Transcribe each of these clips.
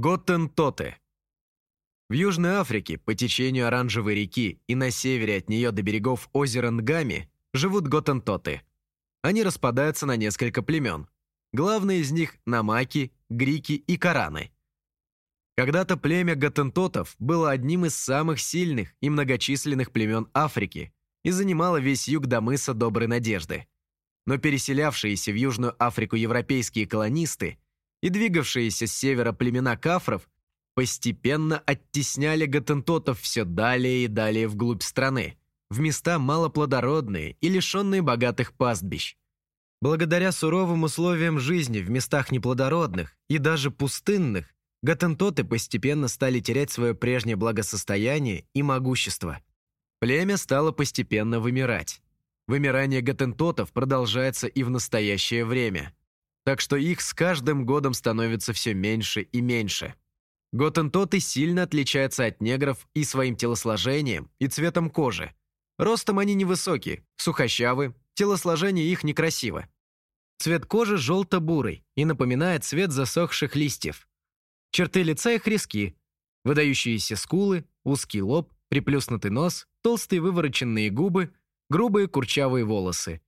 Готтентоты. В Южной Африке по течению Оранжевой реки и на севере от нее до берегов озера Нгами живут готтентоты. Они распадаются на несколько племен. Главные из них – намаки, грики и караны. Когда-то племя готтентотов было одним из самых сильных и многочисленных племен Африки и занимало весь юг до мыса Доброй Надежды. Но переселявшиеся в Южную Африку европейские колонисты и двигавшиеся с севера племена кафров постепенно оттесняли готентотов все далее и далее вглубь страны, в места малоплодородные и лишенные богатых пастбищ. Благодаря суровым условиям жизни в местах неплодородных и даже пустынных, готентоты постепенно стали терять свое прежнее благосостояние и могущество. Племя стало постепенно вымирать. Вымирание готентотов продолжается и в настоящее время. Так что их с каждым годом становится все меньше и меньше. Готентоты сильно отличаются от негров и своим телосложением, и цветом кожи. Ростом они невысокие, сухощавы, телосложение их некрасиво. Цвет кожи желто-бурый и напоминает цвет засохших листьев. Черты лица их резки, выдающиеся скулы, узкий лоб, приплюснутый нос, толстые вывороченные губы, грубые курчавые волосы.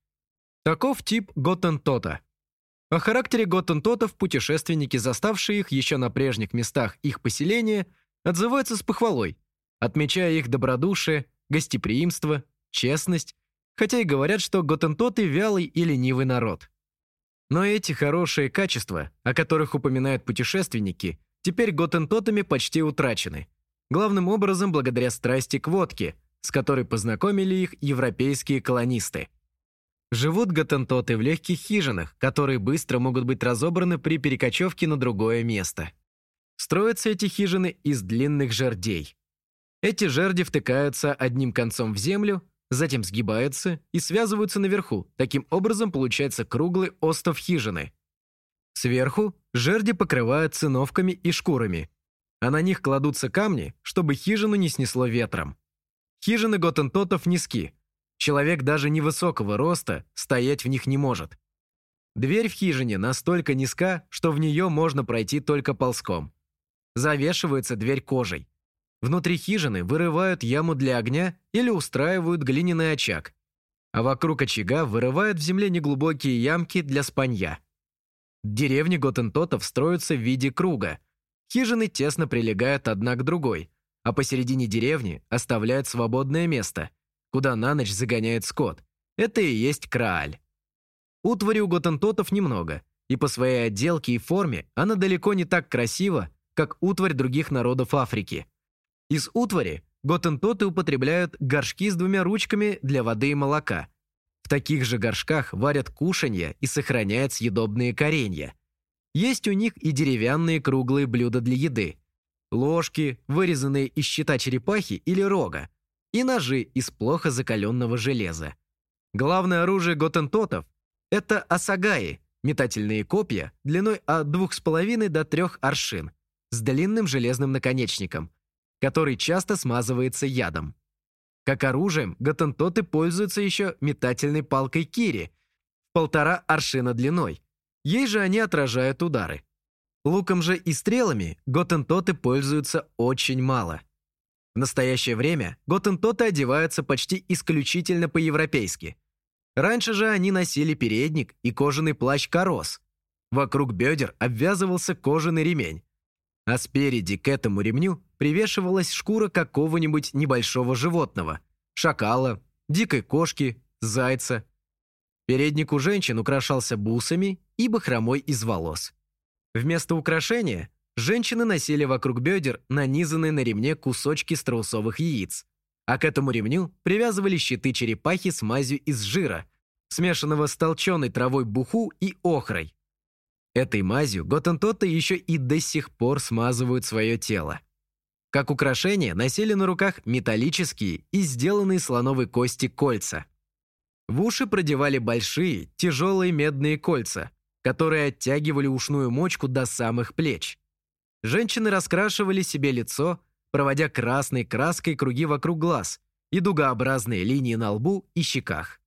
Таков тип Готтентота. О характере Готтентотов путешественники, заставшие их еще на прежних местах их поселения, отзываются с похвалой, отмечая их добродушие, гостеприимство, честность, хотя и говорят, что Готтентоты – вялый и ленивый народ. Но эти хорошие качества, о которых упоминают путешественники, теперь Готтентотами почти утрачены – главным образом благодаря страсти к водке, с которой познакомили их европейские колонисты. Живут готентоты в легких хижинах, которые быстро могут быть разобраны при перекочевке на другое место. Строятся эти хижины из длинных жердей. Эти жерди втыкаются одним концом в землю, затем сгибаются и связываются наверху. Таким образом получается круглый остов хижины. Сверху жерди покрывают циновками и шкурами, а на них кладутся камни, чтобы хижину не снесло ветром. Хижины готентотов низки. Человек даже невысокого роста стоять в них не может. Дверь в хижине настолько низка, что в нее можно пройти только ползком. Завешивается дверь кожей. Внутри хижины вырывают яму для огня или устраивают глиняный очаг. А вокруг очага вырывают в земле неглубокие ямки для спанья. Деревни готентотов строятся в виде круга – Хижины тесно прилегают одна к другой, а посередине деревни оставляют свободное место, куда на ночь загоняют скот. Это и есть крааль. Утвари у готентотов немного, и по своей отделке и форме она далеко не так красива, как утварь других народов Африки. Из утвари готентоты употребляют горшки с двумя ручками для воды и молока. В таких же горшках варят кушанья и сохраняют съедобные коренья – есть у них и деревянные круглые блюда для еды, ложки, вырезанные из щита черепахи или рога, и ножи из плохо закаленного железа. Главное оружие готентотов – это асагаи, метательные копья длиной от 2,5 до 3 аршин, с длинным железным наконечником, который часто смазывается ядом. Как оружием готентоты пользуются еще метательной палкой кири полтора аршина длиной – Ей же они отражают удары. Луком же и стрелами готентоты пользуются очень мало. В настоящее время готентоты одеваются почти исключительно по-европейски. Раньше же они носили передник и кожаный плащ-корос. Вокруг бедер обвязывался кожаный ремень. А спереди к этому ремню привешивалась шкура какого-нибудь небольшого животного – шакала, дикой кошки, зайца. Передник у женщин украшался бусами и бахромой из волос. Вместо украшения женщины носили вокруг бедер нанизанные на ремне кусочки страусовых яиц, а к этому ремню привязывали щиты черепахи с мазью из жира, смешанного с толченой травой буху и охрой. Этой мазью готентоты еще и до сих пор смазывают свое тело. Как украшение носили на руках металлические и сделанные слоновой кости кольца. В уши продевали большие, тяжелые медные кольца, которые оттягивали ушную мочку до самых плеч. Женщины раскрашивали себе лицо, проводя красной краской круги вокруг глаз и дугообразные линии на лбу и щеках.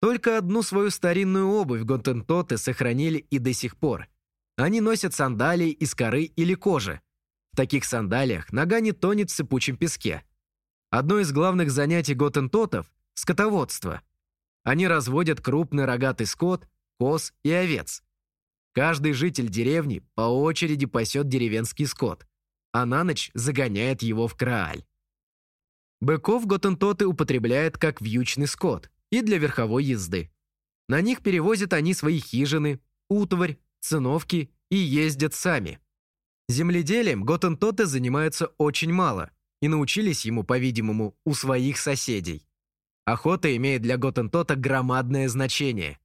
Только одну свою старинную обувь гонтентоты сохранили и до сих пор. Они носят сандалии из коры или кожи. В таких сандалиях нога не тонет в сыпучем песке. Одно из главных занятий готентотов – скотоводство. Они разводят крупный рогатый скот, коз и овец. Каждый житель деревни по очереди пасет деревенский скот, а на ночь загоняет его в крааль. Быков готентоты употребляют как вьючный скот и для верховой езды. На них перевозят они свои хижины, утварь, циновки и ездят сами. Земледелием готентоты занимаются очень мало и научились ему, по-видимому, у своих соседей. Охота имеет для готентота громадное значение.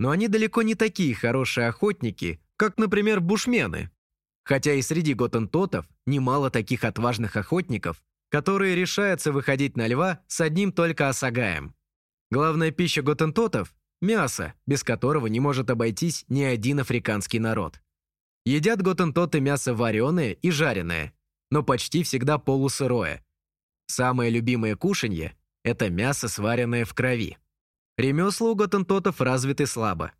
Но они далеко не такие хорошие охотники, как, например, бушмены. Хотя и среди готентотов немало таких отважных охотников, которые решаются выходить на льва с одним только осагаем. Главная пища готентотов – мясо, без которого не может обойтись ни один африканский народ. Едят готентоты мясо вареное и жареное, но почти всегда полусырое. Самое любимое кушанье – это мясо, сваренное в крови. Ремесла у готентотов развиты слабо.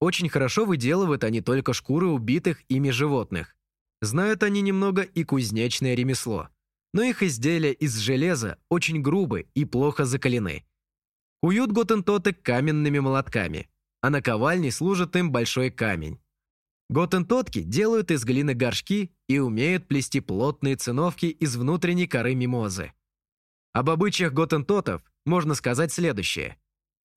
Очень хорошо выделывают они только шкуры убитых ими животных. Знают они немного и кузнечное ремесло – но их изделия из железа очень грубы и плохо закалены. Куют готентоты каменными молотками, а на ковальне служит им большой камень. Готентотки делают из глины горшки и умеют плести плотные циновки из внутренней коры мимозы. Об обычаях готентотов можно сказать следующее.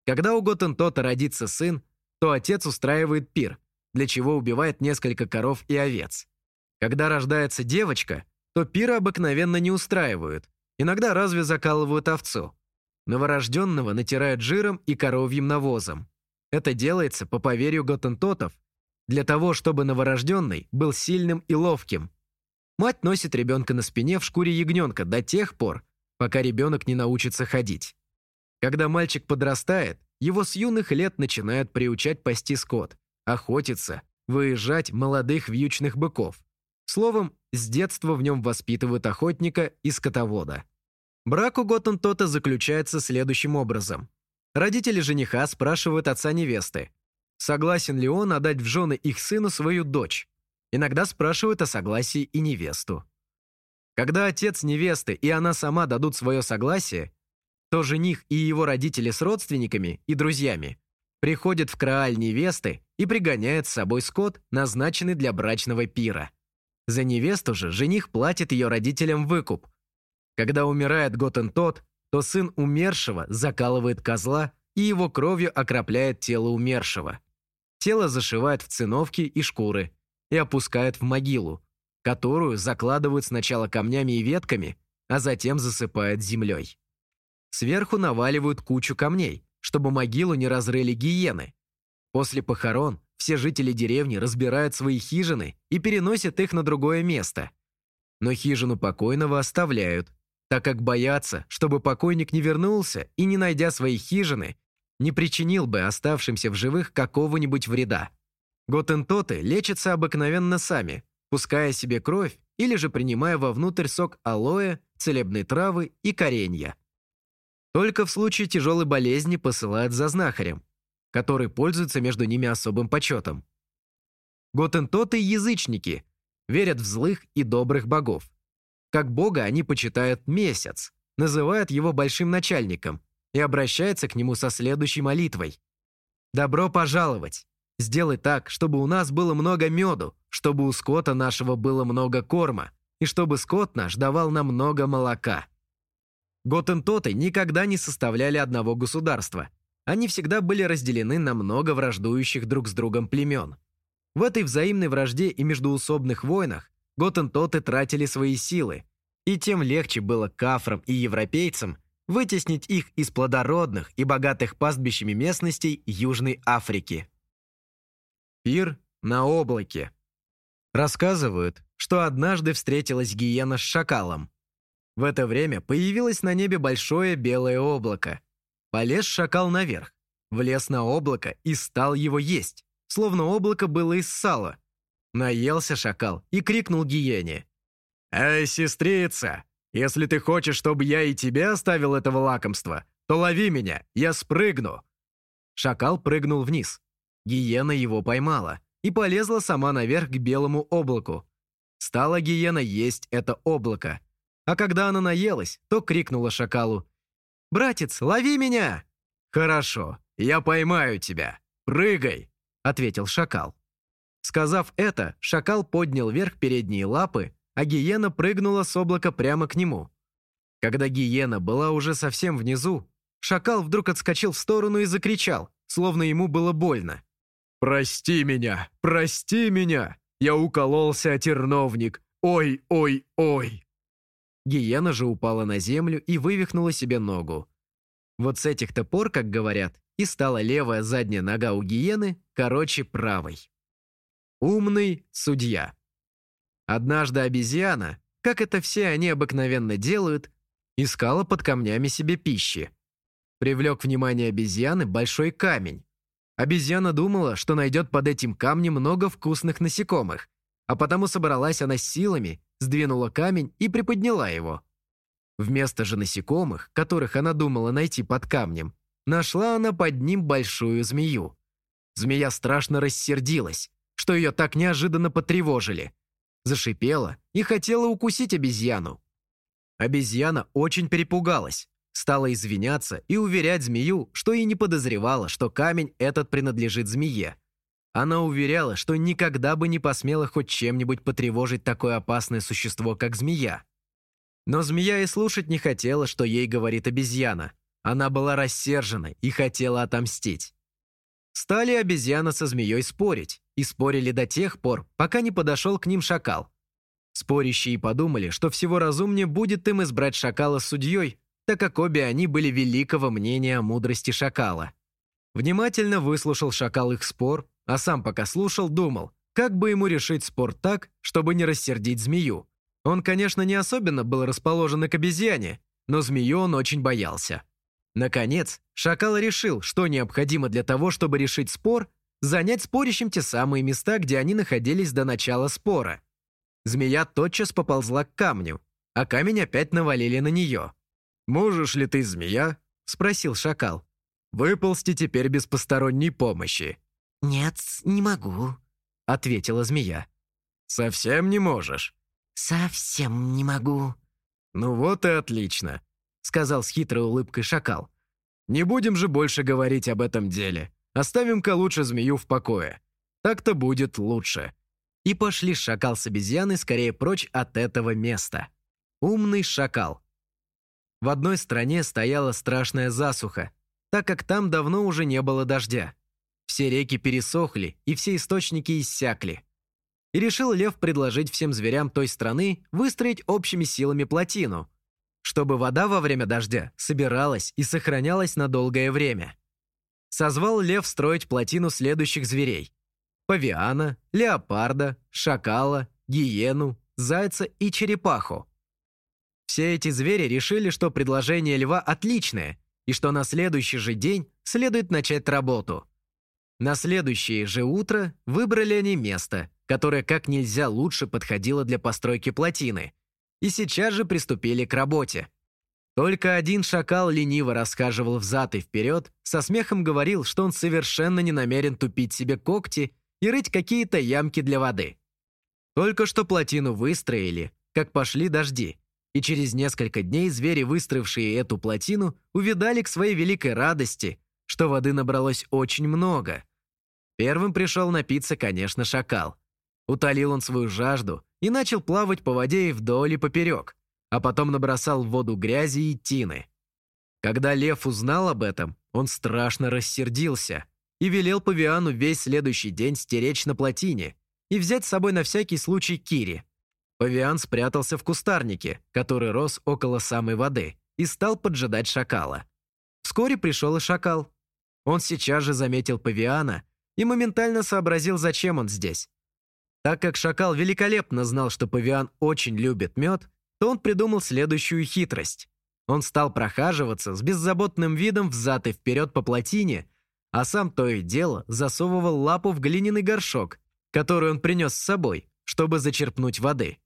Когда у готентота родится сын, то отец устраивает пир, для чего убивает несколько коров и овец. Когда рождается девочка – то пира обыкновенно не устраивают. Иногда разве закалывают овцу. Новорожденного натирают жиром и коровьим навозом. Это делается, по поверью готентотов, для того, чтобы новорожденный был сильным и ловким. Мать носит ребенка на спине в шкуре ягненка до тех пор, пока ребенок не научится ходить. Когда мальчик подрастает, его с юных лет начинают приучать пасти скот, охотиться, выезжать молодых вьючных быков. Словом, с детства в нем воспитывают охотника и скотовода. Брак у Готтентота заключается следующим образом. Родители жениха спрашивают отца невесты, согласен ли он отдать в жены их сыну свою дочь. Иногда спрашивают о согласии и невесту. Когда отец невесты и она сама дадут свое согласие, то жених и его родители с родственниками и друзьями приходят в крааль невесты и пригоняют с собой скот, назначенный для брачного пира. За невесту же жених платит ее родителям выкуп. Когда умирает Готентот, то сын умершего закалывает козла и его кровью окропляет тело умершего. Тело зашивают в циновки и шкуры и опускают в могилу, которую закладывают сначала камнями и ветками, а затем засыпают землей. Сверху наваливают кучу камней, чтобы могилу не разрыли гиены. После похорон все жители деревни разбирают свои хижины и переносят их на другое место. Но хижину покойного оставляют, так как боятся, чтобы покойник не вернулся и, не найдя своей хижины, не причинил бы оставшимся в живых какого-нибудь вреда. Готентоты лечатся обыкновенно сами, пуская себе кровь или же принимая вовнутрь сок алоэ, целебной травы и коренья. Только в случае тяжелой болезни посылают за знахарем, который пользуется между ними особым почетом. Готентоты – язычники, верят в злых и добрых богов. Как бога они почитают месяц, называют его большим начальником и обращаются к нему со следующей молитвой. «Добро пожаловать! Сделай так, чтобы у нас было много меду, чтобы у скота нашего было много корма, и чтобы скот наш давал нам много молока». Готентоты никогда не составляли одного государства – они всегда были разделены на много враждующих друг с другом племен. В этой взаимной вражде и междуусобных войнах готентоты тратили свои силы, и тем легче было кафрам и европейцам вытеснить их из плодородных и богатых пастбищами местностей Южной Африки. Пир на облаке. Рассказывают, что однажды встретилась гиена с шакалом. В это время появилось на небе большое белое облако – Полез шакал наверх, влез на облако и стал его есть, словно облако было из сала. Наелся шакал и крикнул гиене. «Эй, сестрица, если ты хочешь, чтобы я и тебе оставил этого лакомства, то лови меня, я спрыгну». Шакал прыгнул вниз. Гиена его поймала и полезла сама наверх к белому облаку. Стала гиена есть это облако. А когда она наелась, то крикнула шакалу. «Братец, лови меня!» «Хорошо, я поймаю тебя. Прыгай!» — ответил шакал. Сказав это, шакал поднял вверх передние лапы, а гиена прыгнула с облака прямо к нему. Когда гиена была уже совсем внизу, шакал вдруг отскочил в сторону и закричал, словно ему было больно. «Прости меня! Прости меня! Я укололся о терновник! Ой, ой, ой!» Гиена же упала на землю и вывихнула себе ногу. Вот с этих топор, как говорят, и стала левая задняя нога у гиены короче правой. Умный судья. Однажды обезьяна, как это все они обыкновенно делают, искала под камнями себе пищи. Привлек внимание обезьяны большой камень. Обезьяна думала, что найдет под этим камнем много вкусных насекомых, а потому собралась она с силами, сдвинула камень и приподняла его. Вместо же насекомых, которых она думала найти под камнем, нашла она под ним большую змею. Змея страшно рассердилась, что ее так неожиданно потревожили. Зашипела и хотела укусить обезьяну. Обезьяна очень перепугалась, стала извиняться и уверять змею, что и не подозревала, что камень этот принадлежит змее. Она уверяла, что никогда бы не посмела хоть чем-нибудь потревожить такое опасное существо, как змея. Но змея и слушать не хотела, что ей говорит обезьяна. Она была рассержена и хотела отомстить. Стали обезьяна со змеей спорить, и спорили до тех пор, пока не подошел к ним шакал. Спорящие подумали, что всего разумнее будет им избрать шакала судьей, так как обе они были великого мнения о мудрости шакала. Внимательно выслушал шакал их спор, а сам пока слушал, думал, как бы ему решить спор так, чтобы не рассердить змею. Он, конечно, не особенно был расположен к обезьяне, но змею он очень боялся. Наконец, шакал решил, что необходимо для того, чтобы решить спор, занять спорящим те самые места, где они находились до начала спора. Змея тотчас поползла к камню, а камень опять навалили на нее. «Можешь ли ты, змея?» – спросил шакал. «Выползти теперь без посторонней помощи». «Нет, не могу», – ответила змея. «Совсем не можешь?» «Совсем не могу». «Ну вот и отлично», – сказал с хитрой улыбкой шакал. «Не будем же больше говорить об этом деле. Оставим-ка лучше змею в покое. Так-то будет лучше». И пошли шакал с обезьяной скорее прочь от этого места. Умный шакал. В одной стране стояла страшная засуха, так как там давно уже не было дождя. Все реки пересохли, и все источники иссякли. И решил лев предложить всем зверям той страны выстроить общими силами плотину, чтобы вода во время дождя собиралась и сохранялась на долгое время. Созвал лев строить плотину следующих зверей. Павиана, леопарда, шакала, гиену, зайца и черепаху. Все эти звери решили, что предложение льва отличное, и что на следующий же день следует начать работу. На следующее же утро выбрали они место, которое как нельзя лучше подходило для постройки плотины, и сейчас же приступили к работе. Только один шакал лениво расхаживал взад и вперед, со смехом говорил, что он совершенно не намерен тупить себе когти и рыть какие-то ямки для воды. Только что плотину выстроили, как пошли дожди, и через несколько дней звери, выстроившие эту плотину, увидали к своей великой радости, что воды набралось очень много. Первым пришел напиться, конечно, шакал. Утолил он свою жажду и начал плавать по воде и вдоль и поперек, а потом набросал в воду грязи и тины. Когда лев узнал об этом, он страшно рассердился и велел павиану весь следующий день стеречь на плотине и взять с собой на всякий случай Кири. Павиан спрятался в кустарнике, который рос около самой воды, и стал поджидать шакала. Вскоре пришел и шакал. Он сейчас же заметил павиана и моментально сообразил, зачем он здесь. Так как шакал великолепно знал, что павиан очень любит мед, то он придумал следующую хитрость. Он стал прохаживаться с беззаботным видом взад и вперед по плотине, а сам то и дело засовывал лапу в глиняный горшок, который он принес с собой, чтобы зачерпнуть воды.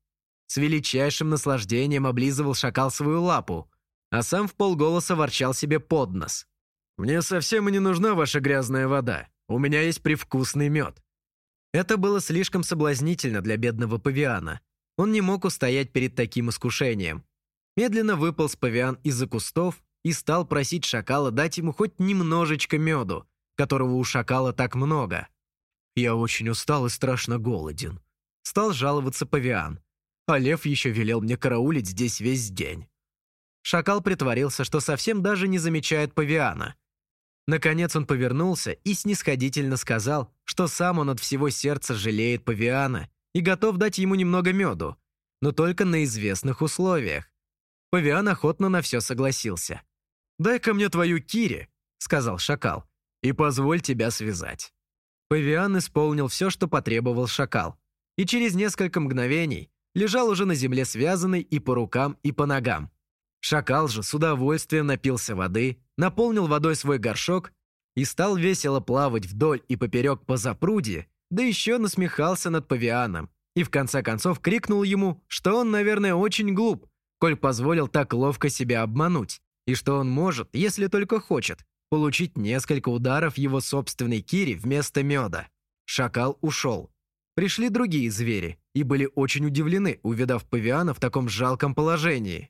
С величайшим наслаждением облизывал шакал свою лапу, а сам в полголоса ворчал себе под нос. «Мне совсем и не нужна ваша грязная вода. У меня есть привкусный мед». Это было слишком соблазнительно для бедного павиана. Он не мог устоять перед таким искушением. Медленно выполз павиан из-за кустов и стал просить шакала дать ему хоть немножечко меду, которого у шакала так много. «Я очень устал и страшно голоден», — стал жаловаться павиан. «А лев еще велел мне караулить здесь весь день». Шакал притворился, что совсем даже не замечает павиана. Наконец он повернулся и снисходительно сказал, что сам он от всего сердца жалеет павиана и готов дать ему немного меду, но только на известных условиях. Павиан охотно на все согласился. «Дай-ка мне твою Кири», — сказал шакал, — «и позволь тебя связать». Павиан исполнил все, что потребовал шакал, и через несколько мгновений лежал уже на земле связанный и по рукам, и по ногам. Шакал же с удовольствием напился воды, наполнил водой свой горшок и стал весело плавать вдоль и поперек по запруде, да еще насмехался над павианом и в конце концов крикнул ему, что он, наверное, очень глуп, коль позволил так ловко себя обмануть, и что он может, если только хочет, получить несколько ударов его собственной кири вместо меда. Шакал ушел. Пришли другие звери и были очень удивлены, увидав павиана в таком жалком положении.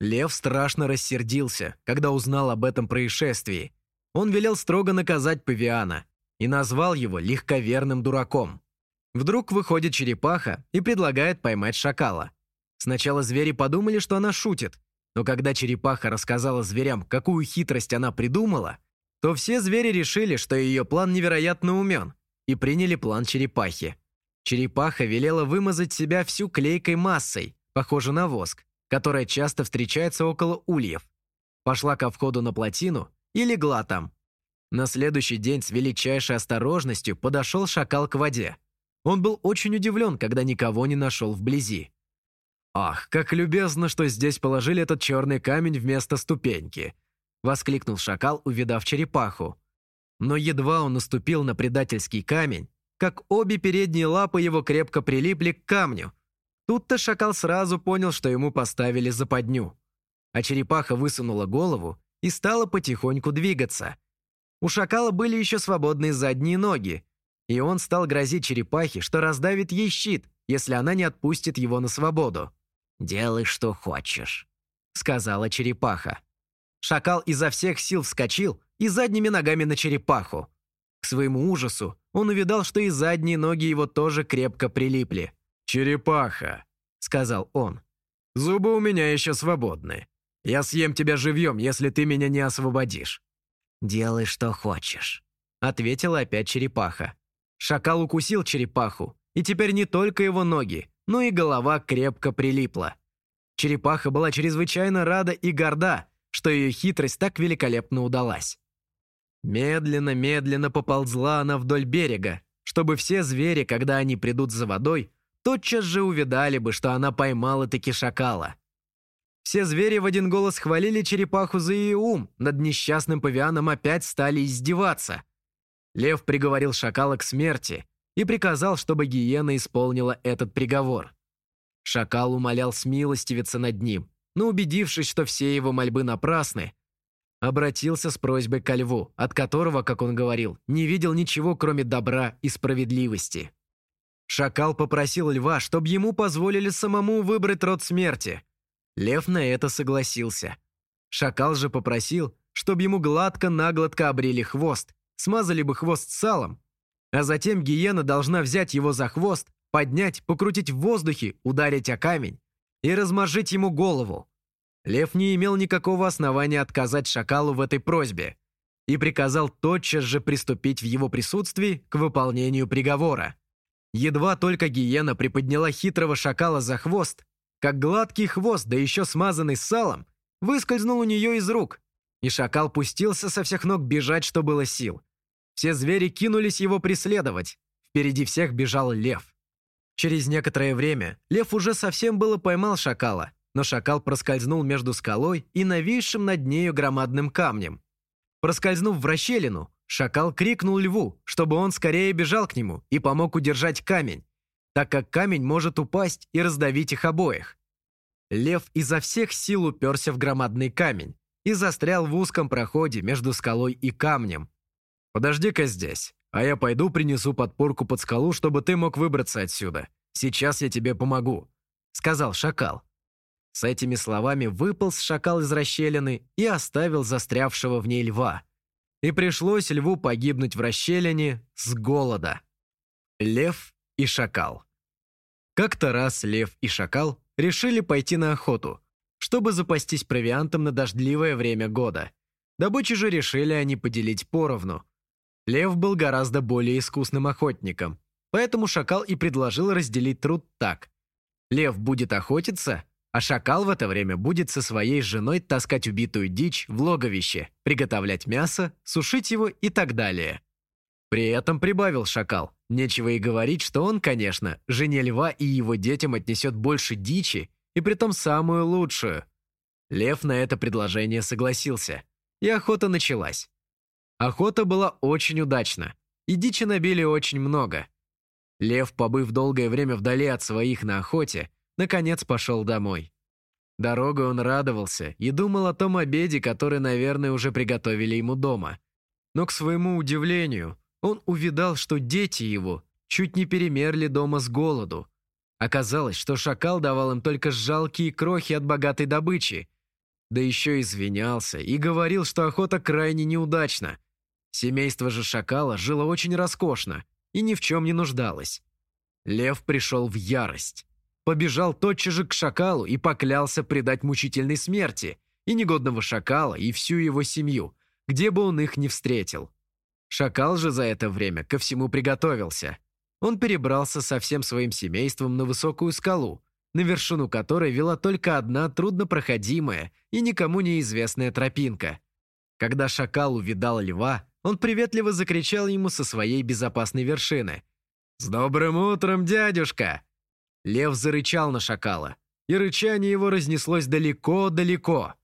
Лев страшно рассердился, когда узнал об этом происшествии. Он велел строго наказать павиана и назвал его легковерным дураком. Вдруг выходит черепаха и предлагает поймать шакала. Сначала звери подумали, что она шутит, но когда черепаха рассказала зверям, какую хитрость она придумала, то все звери решили, что ее план невероятно умен, и приняли план черепахи. Черепаха велела вымазать себя всю клейкой массой, похожей на воск, которая часто встречается около ульев. Пошла ко входу на плотину и легла там. На следующий день с величайшей осторожностью подошел шакал к воде. Он был очень удивлен, когда никого не нашел вблизи. «Ах, как любезно, что здесь положили этот черный камень вместо ступеньки!» — воскликнул шакал, увидав черепаху. Но едва он наступил на предательский камень, как обе передние лапы его крепко прилипли к камню. Тут-то шакал сразу понял, что ему поставили западню. А черепаха высунула голову и стала потихоньку двигаться. У шакала были еще свободные задние ноги, и он стал грозить черепахе, что раздавит ей щит, если она не отпустит его на свободу. «Делай, что хочешь», — сказала черепаха. Шакал изо всех сил вскочил и задними ногами на черепаху. К своему ужасу он увидал, что и задние ноги его тоже крепко прилипли. «Черепаха», — сказал он, — «зубы у меня еще свободны. Я съем тебя живьем, если ты меня не освободишь». «Делай, что хочешь», — ответила опять черепаха. Шакал укусил черепаху, и теперь не только его ноги, но и голова крепко прилипла. Черепаха была чрезвычайно рада и горда, что ее хитрость так великолепно удалась. Медленно-медленно поползла она вдоль берега, чтобы все звери, когда они придут за водой, тотчас же увидали бы, что она поймала-таки шакала. Все звери в один голос хвалили черепаху за ее ум, над несчастным павианом опять стали издеваться. Лев приговорил шакала к смерти, и приказал, чтобы гиена исполнила этот приговор. Шакал умолял смилостивиться над ним, но убедившись, что все его мольбы напрасны, обратился с просьбой ко льву, от которого, как он говорил, не видел ничего, кроме добра и справедливости. Шакал попросил льва, чтобы ему позволили самому выбрать род смерти. Лев на это согласился. Шакал же попросил, чтобы ему гладко-нагладко обрели хвост, смазали бы хвост салом а затем гиена должна взять его за хвост, поднять, покрутить в воздухе, ударить о камень и размозжить ему голову. Лев не имел никакого основания отказать шакалу в этой просьбе и приказал тотчас же приступить в его присутствии к выполнению приговора. Едва только гиена приподняла хитрого шакала за хвост, как гладкий хвост, да еще смазанный салом, выскользнул у нее из рук, и шакал пустился со всех ног бежать, что было сил. Все звери кинулись его преследовать. Впереди всех бежал лев. Через некоторое время лев уже совсем было поймал шакала, но шакал проскользнул между скалой и нависшим над нею громадным камнем. Проскользнув в расщелину, шакал крикнул льву, чтобы он скорее бежал к нему и помог удержать камень, так как камень может упасть и раздавить их обоих. Лев изо всех сил уперся в громадный камень и застрял в узком проходе между скалой и камнем, «Подожди-ка здесь», А я пойду принесу подпорку под скалу, чтобы ты мог выбраться отсюда. Сейчас я тебе помогу», — сказал шакал. С этими словами выполз шакал из расщелины и оставил застрявшего в ней льва. И пришлось льву погибнуть в расщелине с голода. Лев и шакал. Как-то раз лев и шакал решили пойти на охоту, чтобы запастись провиантом на дождливое время года. Добычу же решили они поделить поровну. Лев был гораздо более искусным охотником, поэтому шакал и предложил разделить труд так. Лев будет охотиться, а шакал в это время будет со своей женой таскать убитую дичь в логовище, приготовлять мясо, сушить его и так далее. При этом прибавил шакал – Нечего и говорить, что он, конечно, жене льва и его детям отнесет больше дичи, и притом самую лучшую. Лев на это предложение согласился, и охота началась. Охота была очень удачна, и дичи набили очень много. Лев, побыв долгое время вдали от своих на охоте, наконец пошел домой. Дорогой он радовался и думал о том обеде, который, наверное, уже приготовили ему дома. Но, к своему удивлению, он увидал, что дети его чуть не перемерли дома с голоду. Оказалось, что шакал давал им только жалкие крохи от богатой добычи. Да еще извинялся и говорил, что охота крайне неудачна. Семейство же шакала жило очень роскошно и ни в чем не нуждалось. Лев пришел в ярость. Побежал тотчас же к шакалу и поклялся предать мучительной смерти и негодного шакала, и всю его семью, где бы он их не встретил. Шакал же за это время ко всему приготовился. Он перебрался со всем своим семейством на высокую скалу, на вершину которой вела только одна труднопроходимая и никому неизвестная тропинка. Когда шакал увидал льва, он приветливо закричал ему со своей безопасной вершины. «С добрым утром, дядюшка!» Лев зарычал на шакала, и рычание его разнеслось далеко-далеко.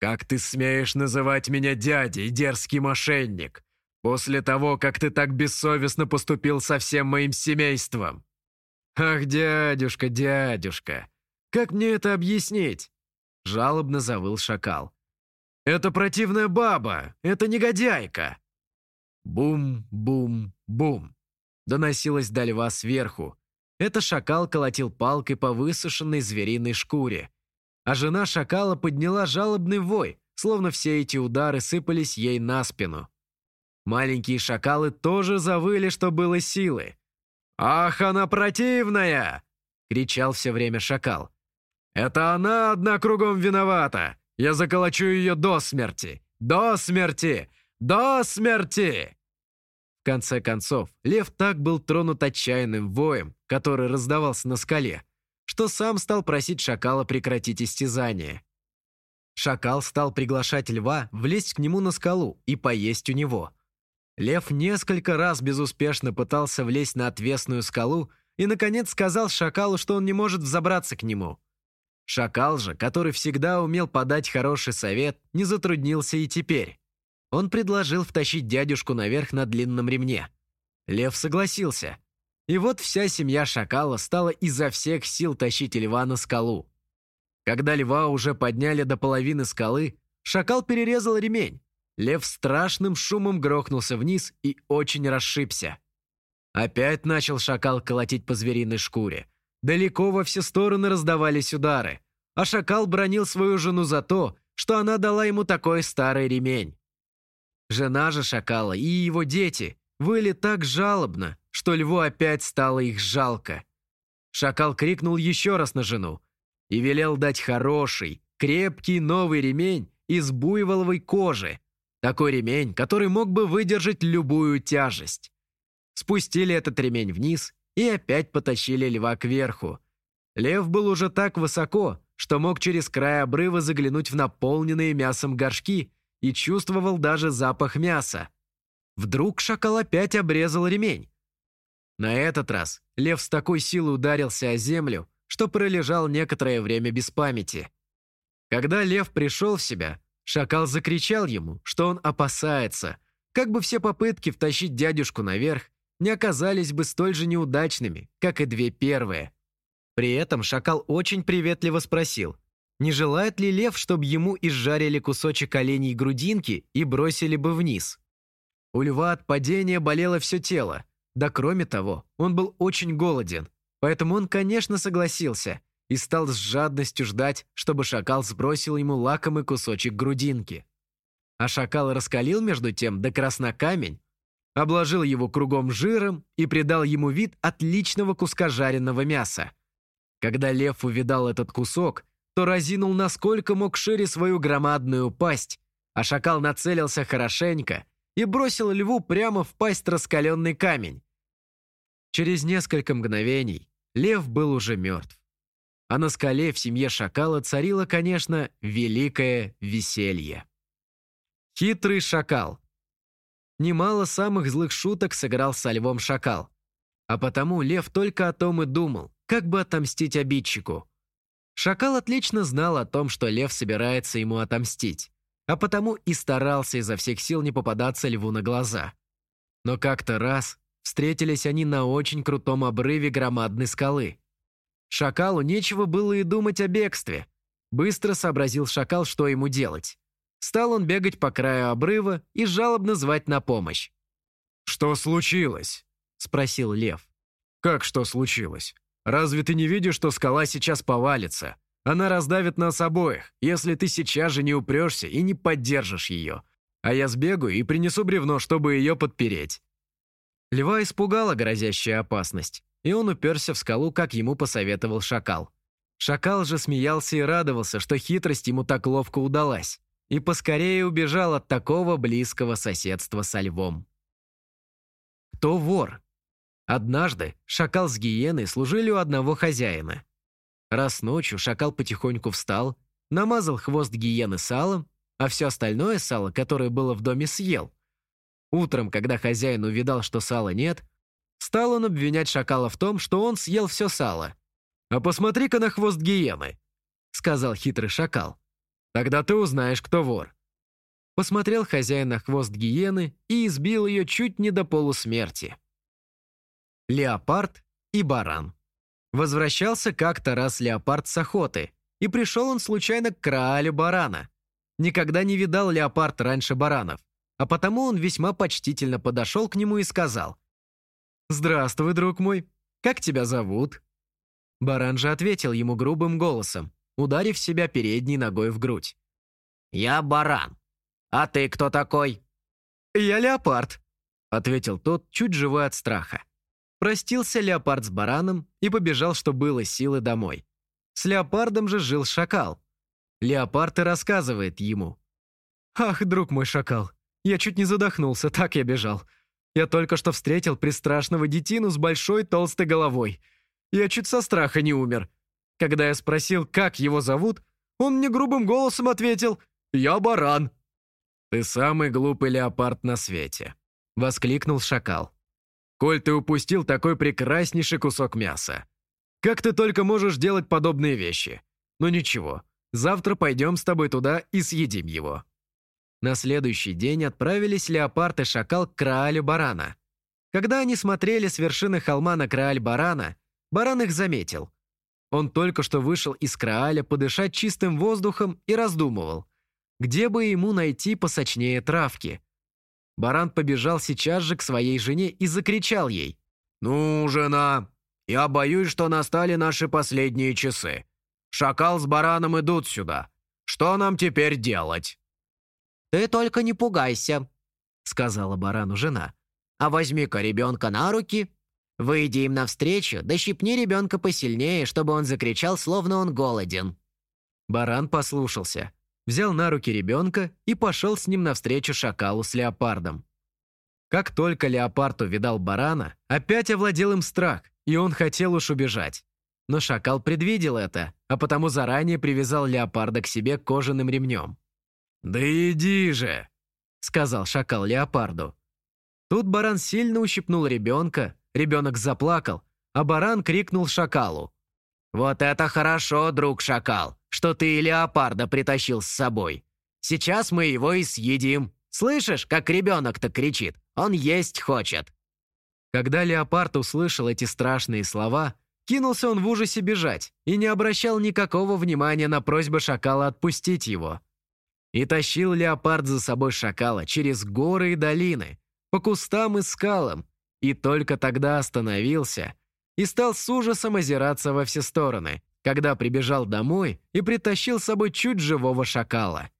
«Как ты смеешь называть меня дядей, дерзкий мошенник? После того, как ты так бессовестно поступил со всем моим семейством. Ах, дядюшка, дядюшка, как мне это объяснить? Жалобно завыл шакал. Это противная баба, это негодяйка. Бум-бум-бум. Доносилось до льва сверху. Это шакал колотил палкой по высушенной звериной шкуре. А жена шакала подняла жалобный вой, словно все эти удары сыпались ей на спину. Маленькие шакалы тоже завыли, что было силы. «Ах, она противная!» — кричал все время шакал. «Это она одна кругом виновата! Я заколочу ее до смерти! До смерти! До смерти!» В конце концов, лев так был тронут отчаянным воем, который раздавался на скале, что сам стал просить шакала прекратить истязание. Шакал стал приглашать льва влезть к нему на скалу и поесть у него – Лев несколько раз безуспешно пытался влезть на отвесную скалу и, наконец, сказал шакалу, что он не может взобраться к нему. Шакал же, который всегда умел подать хороший совет, не затруднился и теперь. Он предложил втащить дядюшку наверх на длинном ремне. Лев согласился. И вот вся семья шакала стала изо всех сил тащить льва на скалу. Когда льва уже подняли до половины скалы, шакал перерезал ремень, Лев страшным шумом грохнулся вниз и очень расшибся. Опять начал шакал колотить по звериной шкуре. Далеко во все стороны раздавались удары, а шакал бронил свою жену за то, что она дала ему такой старый ремень. Жена же шакала и его дети выли так жалобно, что льву опять стало их жалко. Шакал крикнул еще раз на жену и велел дать хороший, крепкий новый ремень из буйволовой кожи, такой ремень, который мог бы выдержать любую тяжесть. Спустили этот ремень вниз и опять потащили льва кверху. Лев был уже так высоко, что мог через край обрыва заглянуть в наполненные мясом горшки и чувствовал даже запах мяса. Вдруг шакал опять обрезал ремень. На этот раз лев с такой силой ударился о землю, что пролежал некоторое время без памяти. Когда лев пришел в себя, Шакал закричал ему, что он опасается, как бы все попытки втащить дядюшку наверх не оказались бы столь же неудачными, как и две первые. При этом шакал очень приветливо спросил, не желает ли лев, чтобы ему изжарили кусочек оленей грудинки и бросили бы вниз. У льва от падения болело все тело. Да кроме того, он был очень голоден. Поэтому он, конечно, согласился и стал с жадностью ждать, чтобы шакал сбросил ему лакомый кусочек грудинки. А шакал раскалил между тем до краснокамень, обложил его кругом жиром и придал ему вид отличного куска жареного мяса. Когда лев увидал этот кусок, то разинул насколько мог шире свою громадную пасть, а шакал нацелился хорошенько и бросил льву прямо в пасть раскаленный камень. Через несколько мгновений лев был уже мертв. А на скале в семье шакала царило, конечно, великое веселье. Хитрый шакал. Немало самых злых шуток сыграл со львом шакал. А потому лев только о том и думал, как бы отомстить обидчику. Шакал отлично знал о том, что лев собирается ему отомстить, а потому и старался изо всех сил не попадаться льву на глаза. Но как-то раз встретились они на очень крутом обрыве громадной скалы. Шакалу нечего было и думать о бегстве. Быстро сообразил шакал, что ему делать. Стал он бегать по краю обрыва и жалобно звать на помощь. «Что случилось?» – спросил лев. «Как что случилось? Разве ты не видишь, что скала сейчас повалится? Она раздавит нас обоих, если ты сейчас же не упрешься и не поддержишь ее. А я сбегаю и принесу бревно, чтобы ее подпереть». Льва испугала грозящая опасность, и он уперся в скалу, как ему посоветовал шакал. Шакал же смеялся и радовался, что хитрость ему так ловко удалась и поскорее убежал от такого близкого соседства со львом. Кто вор? Однажды шакал с гиеной служили у одного хозяина. Раз ночью шакал потихоньку встал, намазал хвост гиены салом, а все остальное сало, которое было в доме, съел. Утром, когда хозяин увидал, что сала нет, стал он обвинять шакала в том, что он съел все сало. «А посмотри-ка на хвост гиены», — сказал хитрый шакал. Тогда ты узнаешь, кто вор». Посмотрел хозяин на хвост гиены и избил ее чуть не до полусмерти. Леопард и баран. Возвращался как-то раз леопард с охоты, и пришел он случайно к краалю барана. Никогда не видал леопард раньше баранов, а потому он весьма почтительно подошел к нему и сказал «Здравствуй, друг мой, как тебя зовут?» Баран же ответил ему грубым голосом ударив себя передней ногой в грудь. «Я баран. А ты кто такой?» «Я леопард», — ответил тот, чуть живой от страха. Простился леопард с бараном и побежал, что было силы, домой. С леопардом же жил шакал. Леопард и рассказывает ему. «Ах, друг мой шакал, я чуть не задохнулся, так я бежал. Я только что встретил пристрашного детину с большой толстой головой. Я чуть со страха не умер. Когда я спросил, как его зовут, он мне грубым голосом ответил «Я баран». «Ты самый глупый леопард на свете», — воскликнул шакал. «Коль ты упустил такой прекраснейший кусок мяса. Как ты только можешь делать подобные вещи? Ну ничего, завтра пойдем с тобой туда и съедим его». На следующий день отправились леопард и шакал к Краалю барана. Когда они смотрели с вершины холма на Крааль барана, баран их заметил — он только что вышел из Крааля подышать чистым воздухом и раздумывал, где бы ему найти посочнее травки. Баран побежал сейчас же к своей жене и закричал ей. «Ну, жена, я боюсь, что настали наши последние часы. Шакал с бараном идут сюда. Что нам теперь делать?» «Ты только не пугайся», — сказала барану жена. «А возьми-ка ребенка на руки Выйди им навстречу, да щипни ребенка посильнее, чтобы он закричал, словно он голоден». Баран послушался, взял на руки ребенка и пошел с ним навстречу шакалу с леопардом. Как только леопард увидал барана, опять овладел им страх, и он хотел уж убежать. Но шакал предвидел это, а потому заранее привязал леопарда к себе кожаным ремнем. «Да иди же!» — сказал шакал леопарду. Тут баран сильно ущипнул ребенка, Ребенок заплакал, а баран крикнул шакалу. «Вот это хорошо, друг шакал, что ты и леопарда притащил с собой. Сейчас мы его и съедим. Слышишь, как ребенок-то кричит? Он есть хочет». Когда леопард услышал эти страшные слова, кинулся он в ужасе бежать и не обращал никакого внимания на просьбы шакала отпустить его. И тащил леопард за собой шакала через горы и долины, по кустам и скалам, и только тогда остановился и стал с ужасом озираться во все стороны, когда прибежал домой и притащил с собой чуть живого шакала.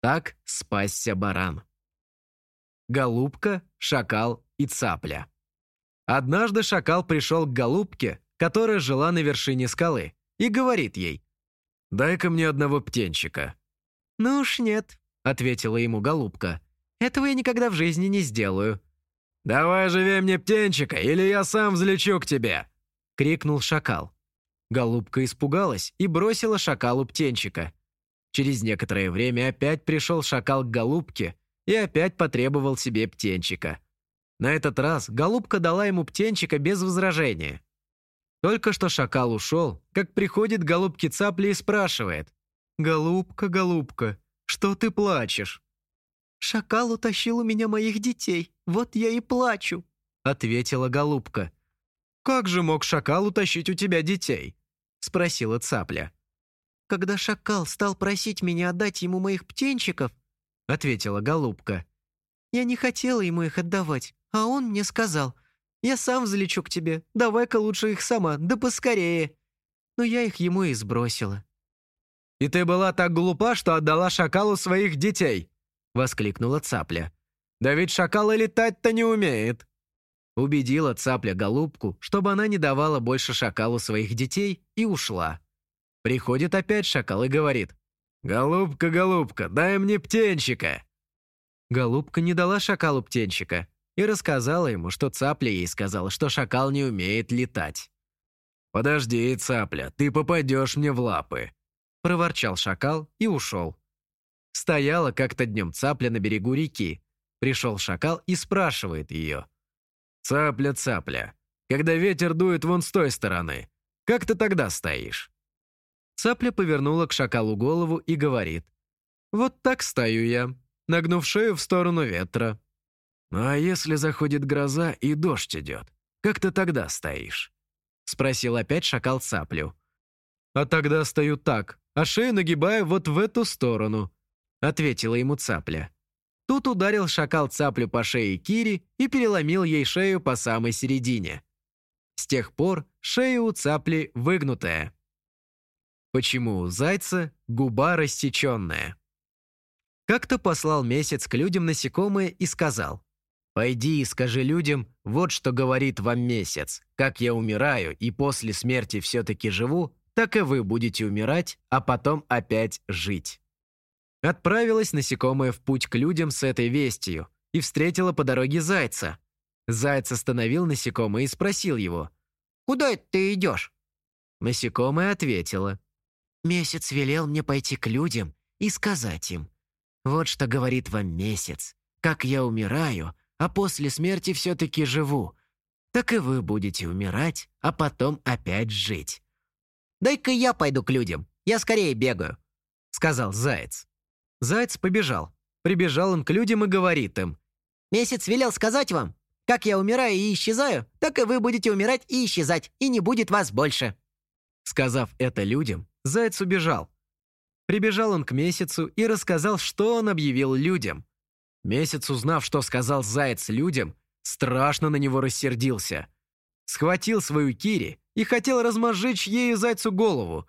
Так спасся баран. Голубка, шакал и цапля. Однажды шакал пришел к голубке, которая жила на вершине скалы, и говорит ей, «Дай-ка мне одного птенчика». «Ну уж нет», — ответила ему голубка. «Этого я никогда в жизни не сделаю». «Давай живей мне птенчика, или я сам взлечу к тебе!» — крикнул шакал. Голубка испугалась и бросила шакалу птенчика. Через некоторое время опять пришел шакал к голубке и опять потребовал себе птенчика. На этот раз голубка дала ему птенчика без возражения. Только что шакал ушел, как приходит голубки цапли и спрашивает. «Голубка, голубка, что ты плачешь?» «Шакал утащил у меня моих детей, вот я и плачу», — ответила голубка. «Как же мог шакал утащить у тебя детей?» — спросила цапля. «Когда шакал стал просить меня отдать ему моих птенчиков», — ответила голубка, «я не хотела ему их отдавать, а он мне сказал, «Я сам залечу к тебе, давай-ка лучше их сама, да поскорее». Но я их ему и сбросила. «И ты была так глупа, что отдала шакалу своих детей!» — воскликнула цапля. «Да ведь шакал и летать-то не умеет!» Убедила цапля голубку, чтобы она не давала больше шакалу своих детей, и ушла. Приходит опять шакал и говорит, «Голубка, голубка, дай мне птенчика!» Голубка не дала шакалу птенчика, и рассказала ему, что цапля ей сказала, что шакал не умеет летать. «Подожди, цапля, ты попадешь мне в лапы», – проворчал шакал и ушел. Стояла как-то днем цапля на берегу реки. Пришел шакал и спрашивает ее. «Цапля, цапля, когда ветер дует вон с той стороны, как ты тогда стоишь?» Цапля повернула к шакалу голову и говорит. «Вот так стою я, нагнув шею в сторону ветра. «Ну а если заходит гроза и дождь идет, как ты тогда стоишь?» Спросил опять шакал цаплю. «А тогда стою так, а шею нагибаю вот в эту сторону», ответила ему цапля. Тут ударил шакал цаплю по шее Кири и переломил ей шею по самой середине. С тех пор шея у цапли выгнутая. Почему у зайца губа рассеченная? Как-то послал месяц к людям насекомое и сказал, Пойди и скажи людям, вот что говорит вам месяц. Как я умираю и после смерти все-таки живу, так и вы будете умирать, а потом опять жить». Отправилась насекомое в путь к людям с этой вестью и встретила по дороге зайца. Заяц остановил насекомое и спросил его, «Куда ты идешь?» Насекомое ответила, «Месяц велел мне пойти к людям и сказать им, вот что говорит вам месяц, как я умираю, а после смерти все-таки живу. Так и вы будете умирать, а потом опять жить. «Дай-ка я пойду к людям, я скорее бегаю», — сказал Заяц. Заяц побежал. Прибежал он к людям и говорит им. «Месяц велел сказать вам, как я умираю и исчезаю, так и вы будете умирать и исчезать, и не будет вас больше». Сказав это людям, Заяц убежал. Прибежал он к месяцу и рассказал, что он объявил людям. Месяц, узнав, что сказал заяц людям, страшно на него рассердился. Схватил свою Кири и хотел размозжечь ею зайцу голову.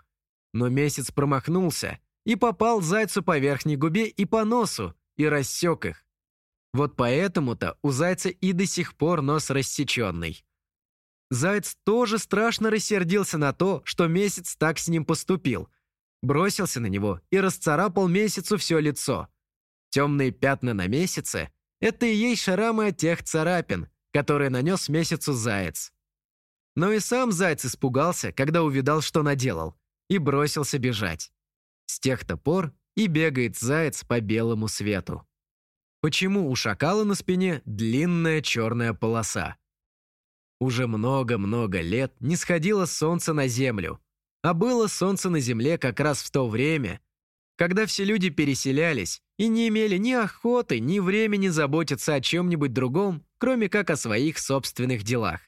Но месяц промахнулся и попал зайцу по верхней губе и по носу, и рассек их. Вот поэтому-то у зайца и до сих пор нос рассеченный. Заяц тоже страшно рассердился на то, что месяц так с ним поступил. Бросился на него и расцарапал месяцу все лицо – Темные пятна на месяце – это и есть шрамы от тех царапин, которые нанес месяцу заяц. Но и сам заяц испугался, когда увидал, что наделал, и бросился бежать. С тех-то пор и бегает заяц по белому свету. Почему у шакала на спине длинная черная полоса? Уже много-много лет не сходило солнце на землю, а было солнце на земле как раз в то время, когда все люди переселялись и не имели ни охоты, ни времени заботиться о чем-нибудь другом, кроме как о своих собственных делах.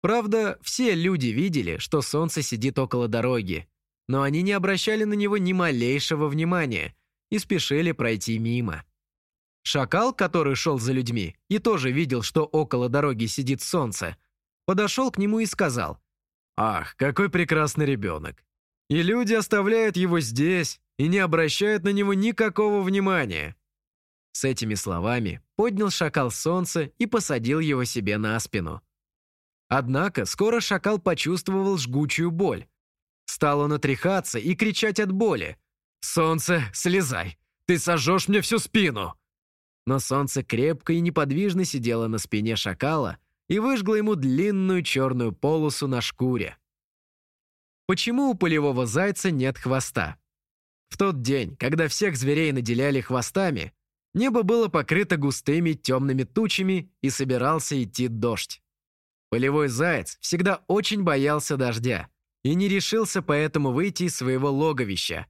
Правда, все люди видели, что солнце сидит около дороги, но они не обращали на него ни малейшего внимания и спешили пройти мимо. Шакал, который шел за людьми и тоже видел, что около дороги сидит солнце, подошел к нему и сказал, «Ах, какой прекрасный ребенок! И люди оставляют его здесь и не обращают на него никакого внимания». С этими словами поднял шакал солнце и посадил его себе на спину. Однако скоро шакал почувствовал жгучую боль. Стал он отряхаться и кричать от боли. «Солнце, слезай! Ты сожжешь мне всю спину!» Но солнце крепко и неподвижно сидело на спине шакала и выжгло ему длинную черную полосу на шкуре. Почему у полевого зайца нет хвоста? В тот день, когда всех зверей наделяли хвостами, небо было покрыто густыми темными тучами и собирался идти дождь. Полевой заяц всегда очень боялся дождя и не решился поэтому выйти из своего логовища.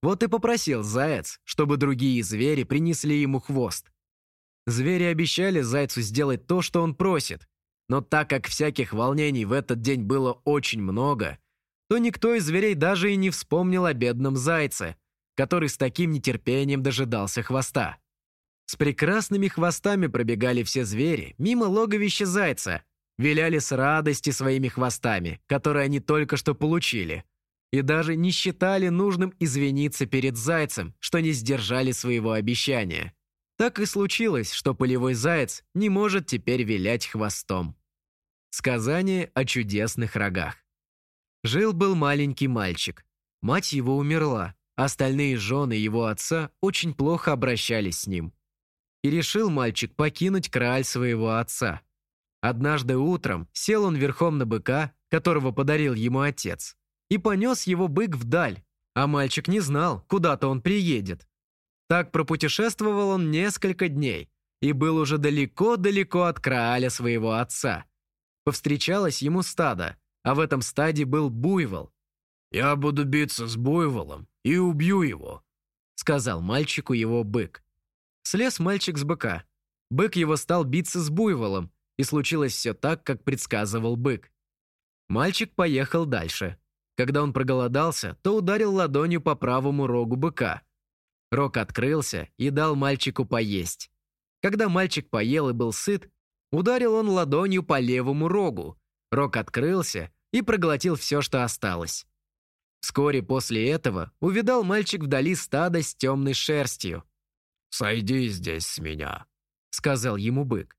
Вот и попросил заяц, чтобы другие звери принесли ему хвост. Звери обещали зайцу сделать то, что он просит, но так как всяких волнений в этот день было очень много, то никто из зверей даже и не вспомнил о бедном зайце, который с таким нетерпением дожидался хвоста. С прекрасными хвостами пробегали все звери мимо логовища зайца – виляли с радости своими хвостами, которые они только что получили, и даже не считали нужным извиниться перед зайцем, что не сдержали своего обещания. Так и случилось, что полевой заяц не может теперь вилять хвостом. Сказание о чудесных рогах. Жил-был маленький мальчик. Мать его умерла, остальные жены его отца очень плохо обращались с ним. И решил мальчик покинуть краль своего отца – Однажды утром сел он верхом на быка, которого подарил ему отец, и понес его бык вдаль, а мальчик не знал, куда-то он приедет. Так пропутешествовал он несколько дней и был уже далеко-далеко от крааля своего отца. Повстречалось ему стадо, а в этом стаде был буйвол. «Я буду биться с буйволом и убью его», — сказал мальчику его бык. Слез мальчик с быка. Бык его стал биться с буйволом, и случилось все так, как предсказывал бык. Мальчик поехал дальше. Когда он проголодался, то ударил ладонью по правому рогу быка. Рог открылся и дал мальчику поесть. Когда мальчик поел и был сыт, ударил он ладонью по левому рогу. Рог открылся и проглотил все, что осталось. Вскоре после этого увидал мальчик вдали стадо с темной шерстью. «Сойди здесь с меня», — сказал ему бык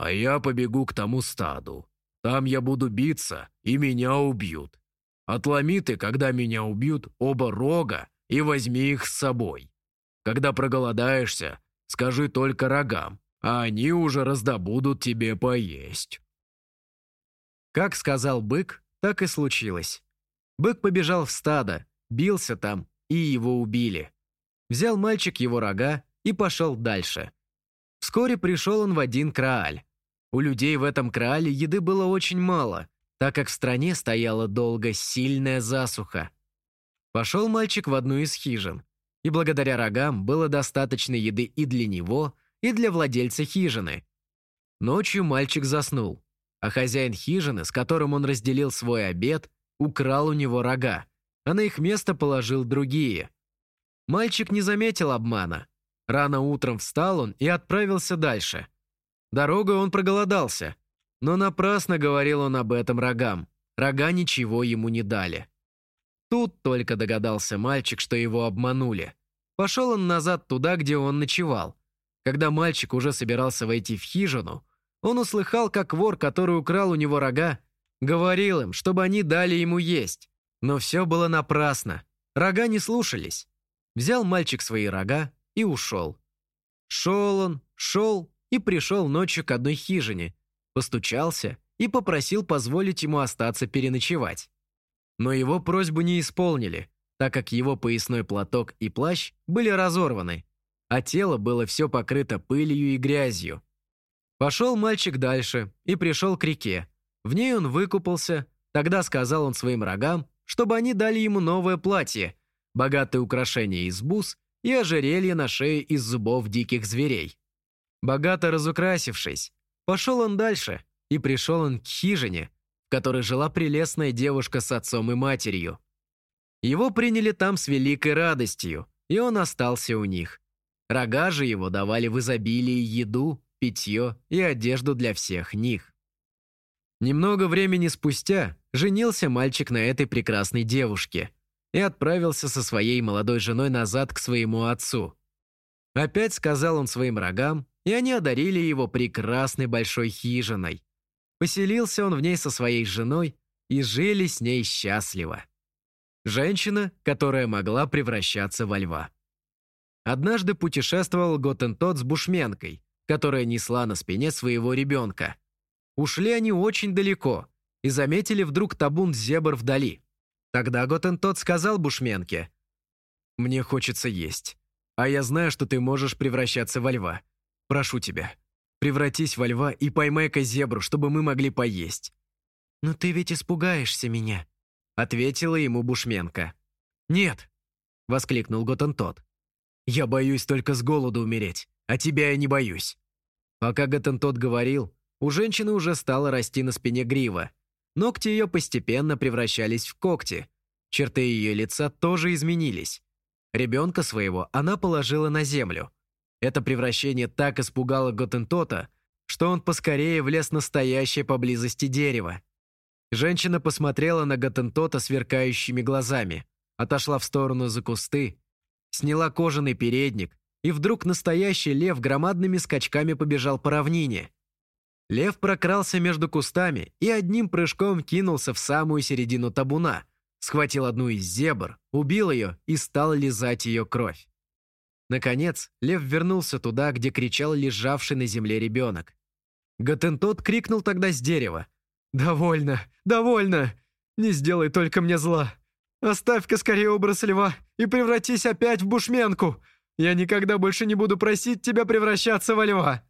а я побегу к тому стаду. Там я буду биться, и меня убьют. Отломи ты, когда меня убьют, оба рога и возьми их с собой. Когда проголодаешься, скажи только рогам, а они уже раздобудут тебе поесть». Как сказал бык, так и случилось. Бык побежал в стадо, бился там, и его убили. Взял мальчик его рога и пошел дальше. Вскоре пришел он в один крааль. У людей в этом краале еды было очень мало, так как в стране стояла долго сильная засуха. Пошел мальчик в одну из хижин, и благодаря рогам было достаточно еды и для него, и для владельца хижины. Ночью мальчик заснул, а хозяин хижины, с которым он разделил свой обед, украл у него рога, а на их место положил другие. Мальчик не заметил обмана. Рано утром встал он и отправился дальше – Дорогой он проголодался. Но напрасно говорил он об этом рогам. Рога ничего ему не дали. Тут только догадался мальчик, что его обманули. Пошел он назад туда, где он ночевал. Когда мальчик уже собирался войти в хижину, он услыхал, как вор, который украл у него рога, говорил им, чтобы они дали ему есть. Но все было напрасно. Рога не слушались. Взял мальчик свои рога и ушел. Шел он, шел, и пришел ночью к одной хижине, постучался и попросил позволить ему остаться переночевать. Но его просьбу не исполнили, так как его поясной платок и плащ были разорваны, а тело было все покрыто пылью и грязью. Пошел мальчик дальше и пришел к реке. В ней он выкупался, тогда сказал он своим рогам, чтобы они дали ему новое платье, богатые украшения из бус и ожерелье на шее из зубов диких зверей. Богато разукрасившись, пошел он дальше, и пришел он к хижине, в которой жила прелестная девушка с отцом и матерью. Его приняли там с великой радостью, и он остался у них. Рога же его давали в изобилии еду, питье и одежду для всех них. Немного времени спустя женился мальчик на этой прекрасной девушке и отправился со своей молодой женой назад к своему отцу. Опять сказал он своим рогам, и они одарили его прекрасной большой хижиной. Поселился он в ней со своей женой и жили с ней счастливо. Женщина, которая могла превращаться во льва. Однажды путешествовал Готентот с бушменкой, которая несла на спине своего ребенка. Ушли они очень далеко и заметили вдруг табун зебр вдали. Тогда Готентот сказал бушменке, «Мне хочется есть, а я знаю, что ты можешь превращаться во льва. Прошу тебя, превратись во льва и поймай-ка зебру, чтобы мы могли поесть». «Но ты ведь испугаешься меня», — ответила ему бушменка. «Нет», — воскликнул Готентот. Я боюсь только с голоду умереть, а тебя я не боюсь». Пока Гаттентот говорил, у женщины уже стала расти на спине грива. Ногти ее постепенно превращались в когти. Черты ее лица тоже изменились. Ребенка своего она положила на землю. Это превращение так испугало Готентота, что он поскорее влез на стоящее поблизости дерево. Женщина посмотрела на Готентота сверкающими глазами, отошла в сторону за кусты сняла кожаный передник, и вдруг настоящий лев громадными скачками побежал по равнине. Лев прокрался между кустами и одним прыжком кинулся в самую середину табуна, схватил одну из зебр, убил ее и стал лизать ее кровь. Наконец, лев вернулся туда, где кричал лежавший на земле ребенок. Гатентот крикнул тогда с дерева. «Довольно, довольно! Не сделай только мне зла! Оставь-ка скорее образ льва и превратись опять в бушменку. Я никогда больше не буду просить тебя превращаться во льва».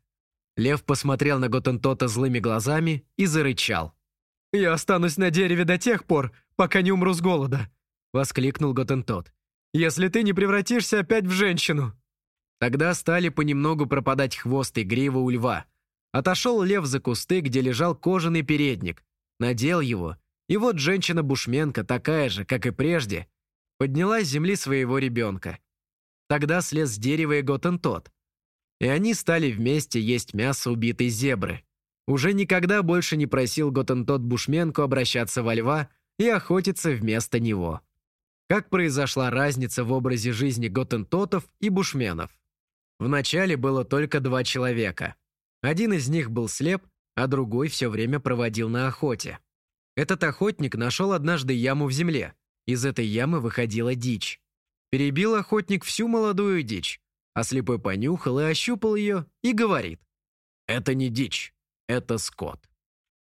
Лев посмотрел на Готентота злыми глазами и зарычал. «Я останусь на дереве до тех пор, пока не умру с голода», — воскликнул Готентот. «Если ты не превратишься опять в женщину». Тогда стали понемногу пропадать хвост и грива у льва. Отошел лев за кусты, где лежал кожаный передник, надел его и вот женщина-бушменка, такая же, как и прежде, подняла с земли своего ребенка. Тогда слез с дерева и Готен тот. И они стали вместе есть мясо убитой зебры. Уже никогда больше не просил Готентот Бушменку обращаться во льва и охотиться вместо него. Как произошла разница в образе жизни Готентотов и Бушменов? Вначале было только два человека. Один из них был слеп, а другой все время проводил на охоте. Этот охотник нашел однажды яму в земле. Из этой ямы выходила дичь. Перебил охотник всю молодую дичь, а слепой понюхал и ощупал ее и говорит. «Это не дичь, это скот».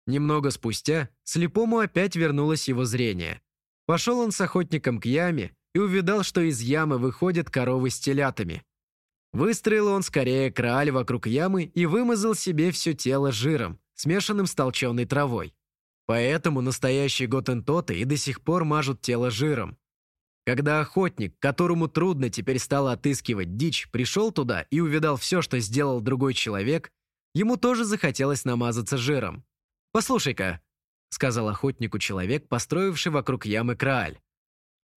Немного спустя слепому опять вернулось его зрение. Пошел он с охотником к яме и увидал, что из ямы выходят коровы с телятами. Выстроил он скорее краль вокруг ямы и вымазал себе все тело жиром, смешанным с толченой травой. Поэтому настоящие готентоты и до сих пор мажут тело жиром. Когда охотник, которому трудно теперь стало отыскивать дичь, пришел туда и увидал все, что сделал другой человек, ему тоже захотелось намазаться жиром. «Послушай-ка», — сказал охотнику человек, построивший вокруг ямы крааль.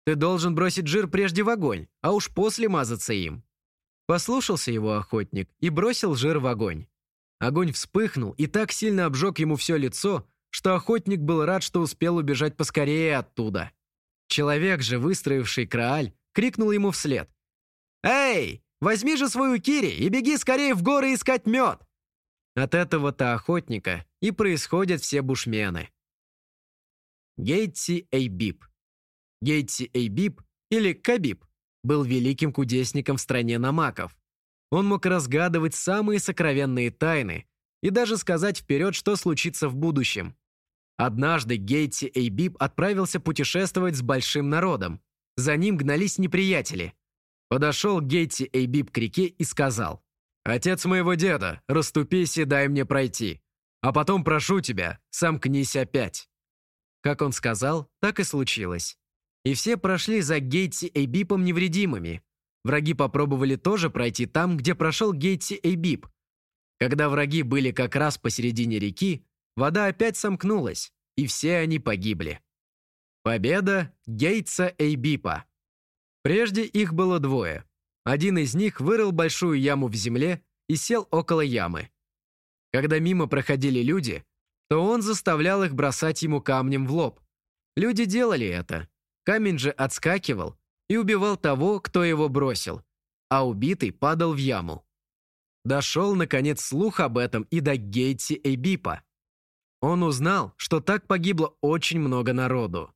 «Ты должен бросить жир прежде в огонь, а уж после мазаться им». Послушался его охотник и бросил жир в огонь. Огонь вспыхнул и так сильно обжег ему все лицо, что охотник был рад, что успел убежать поскорее оттуда. Человек же, выстроивший Крааль, крикнул ему вслед. «Эй, возьми же свою кири и беги скорее в горы искать мед!» От этого-то охотника и происходят все бушмены. Гейтси Эйбиб Гейтси Эйбиб, или Кабиб, был великим кудесником в стране намаков. Он мог разгадывать самые сокровенные тайны и даже сказать вперед, что случится в будущем. Однажды Гейтси Эйбиб отправился путешествовать с большим народом. За ним гнались неприятели. Подошел Гейтси Эйбиб к реке и сказал, «Отец моего деда, расступись и дай мне пройти. А потом прошу тебя, сомкнись опять». Как он сказал, так и случилось. И все прошли за Гейтси Эйбипом невредимыми. Враги попробовали тоже пройти там, где прошел Гейтси Эйбип. Когда враги были как раз посередине реки, вода опять сомкнулась, и все они погибли. Победа Гейтса Эйбипа. Прежде их было двое. Один из них вырыл большую яму в земле и сел около ямы. Когда мимо проходили люди, то он заставлял их бросать ему камнем в лоб. Люди делали это. Камень же отскакивал и убивал того, кто его бросил, а убитый падал в яму. Дошел, наконец, слух об этом и до Гейтси Эйбипа. Он узнал, что так погибло очень много народу.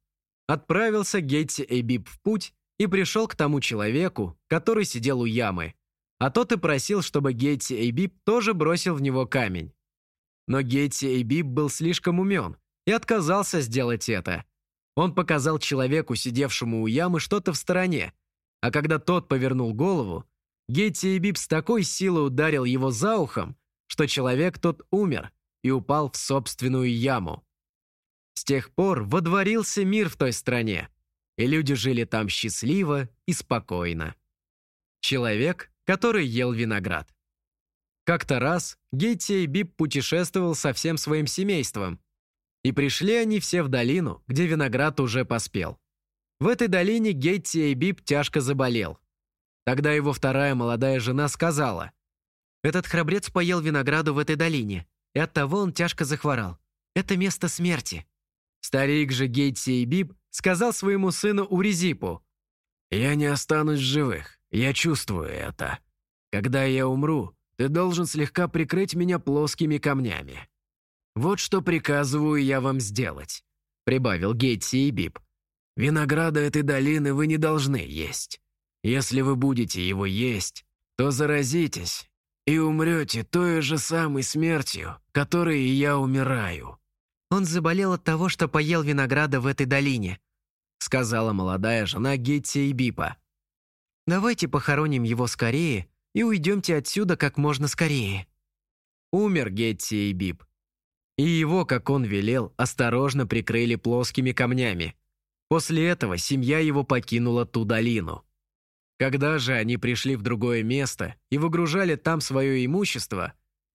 Отправился Гейтси Эйбип в путь и пришел к тому человеку, который сидел у ямы. А тот и просил, чтобы Гейтси Эйбип тоже бросил в него камень. Но Гейтси Эйбип был слишком умен и отказался сделать это. Он показал человеку, сидевшему у ямы, что-то в стороне, а когда тот повернул голову, Гетти и Бип с такой силой ударил его за ухом, что человек тот умер и упал в собственную яму. С тех пор водворился мир в той стране, и люди жили там счастливо и спокойно. Человек, который ел виноград. Как-то раз Гетти и Бип путешествовал со всем своим семейством, и пришли они все в долину, где виноград уже поспел. В этой долине Гетти и Бип тяжко заболел – Тогда его вторая молодая жена сказала, «Этот храбрец поел винограду в этой долине, и оттого он тяжко захворал. Это место смерти». Старик же Гейтси и Биб сказал своему сыну Уризипу, «Я не останусь живых, я чувствую это. Когда я умру, ты должен слегка прикрыть меня плоскими камнями. Вот что приказываю я вам сделать», прибавил Гейтси и Биб. «Винограда этой долины вы не должны есть. Если вы будете его есть, то заразитесь и умрете той же самой смертью, которой я умираю». «Он заболел от того, что поел винограда в этой долине», сказала молодая жена Гетти и Бипа. «Давайте похороним его скорее и уйдемте отсюда как можно скорее». Умер Гетти и Бип. И его, как он велел, осторожно прикрыли плоскими камнями. После этого семья его покинула ту долину. Когда же они пришли в другое место и выгружали там свое имущество,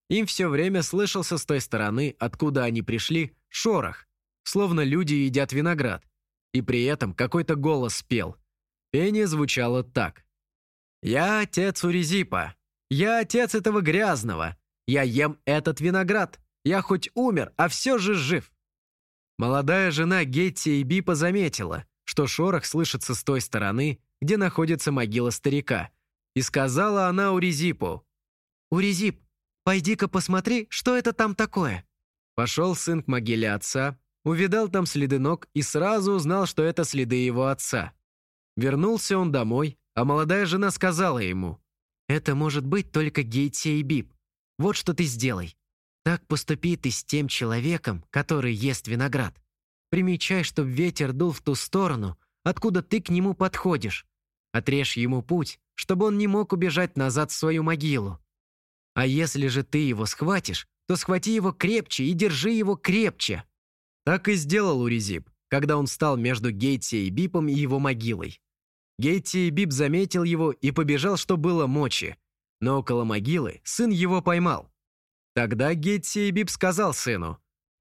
им все время слышался с той стороны, откуда они пришли, шорох, словно люди едят виноград. И при этом какой-то голос пел. Пение звучало так. «Я отец Уризипа. Я отец этого грязного. Я ем этот виноград. Я хоть умер, а все же жив». Молодая жена Гетти и Бипа заметила, что шорох слышится с той стороны, где находится могила старика. И сказала она Уризипу. «Уризип, пойди-ка посмотри, что это там такое». Пошел сын к могиле отца, увидал там следы ног и сразу узнал, что это следы его отца. Вернулся он домой, а молодая жена сказала ему. «Это может быть только Гейтия и Бип. Вот что ты сделай. Так поступи ты с тем человеком, который ест виноград. Примечай, чтоб ветер дул в ту сторону, откуда ты к нему подходишь, Отрежь ему путь, чтобы он не мог убежать назад в свою могилу. А если же ты его схватишь, то схвати его крепче и держи его крепче». Так и сделал Уризип, когда он стал между Гейтси и Бипом и его могилой. Гейтси и Бип заметил его и побежал, что было мочи. Но около могилы сын его поймал. Тогда Гейтси и Бип сказал сыну,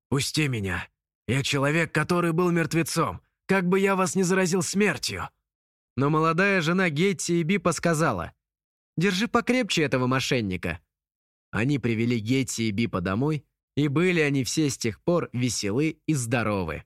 «Пусти меня. Я человек, который был мертвецом. Как бы я вас не заразил смертью». Но молодая жена Гетти и Бипа сказала, «Держи покрепче этого мошенника». Они привели Гетти и Бипа домой, и были они все с тех пор веселы и здоровы.